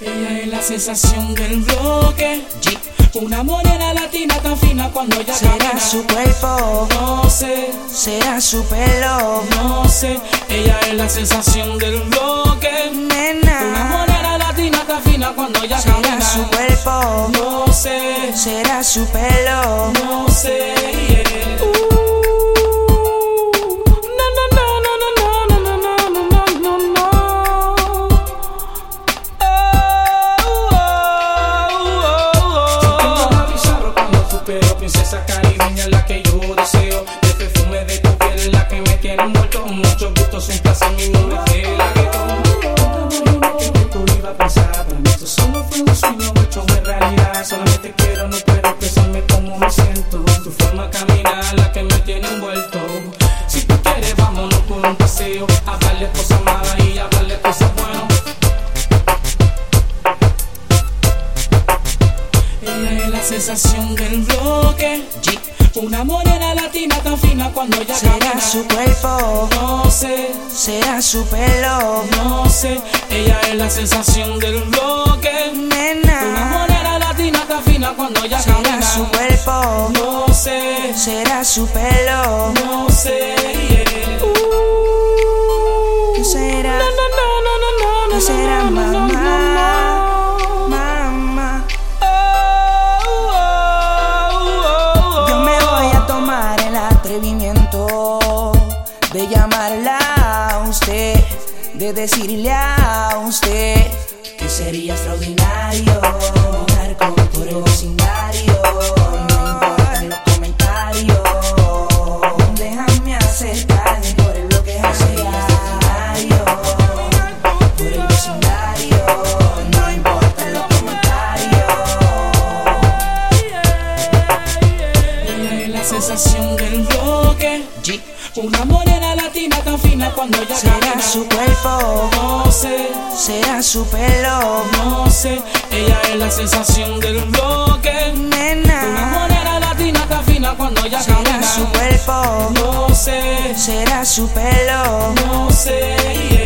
Ella es la sensación del bloque. Una morena latina tan fina cuando ella Será camina. su cuerpo, No sé, será su pelo, no sé. Ella es la sensación del bloque. Una nena. morena latina tan fina cuando ella Será camina. su cuerpo, No sé, será su pelo. no sé. Princesa caribeña es la que yo deseo. El perfume de tu piel es la que me tiene envuelto. Mucho gusto, es un placer, mi nombre es el reggaetón. Que tú iba a pensar, esto solo fue un sueño hecho de realidad. Solamente quiero, no puedo expresarme cómo me siento. Tu forma de caminar, la que me tiene envuelto. Si tú quieres, vámonos por un paseo. Hablarle sensación del bloque. Una morena latina tan fina cuando ella Será camina. su cuerpo, No sé, será su pelo, no sé. Ella es la sensación del bloque. Una nena. morena latina tan fina cuando ella Será camina. su cuerpo, No sé, será su pelo. no sé. yeah. ¿Qué será? No, no, no, no, no, no, ¿Qué será, de llamarla a usted, de decirle a usted que sería extraordinario. Del bloque. Una morena latina tan fina cuando ella Será camina. su cuerpo, No sé, será su pelo, no sé. Ella es la sensación del bloque. Una nena. morena latina tan fina cuando ella Será camina. su cuerpo, No sé, será su pelo. no sé.